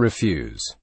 refuse.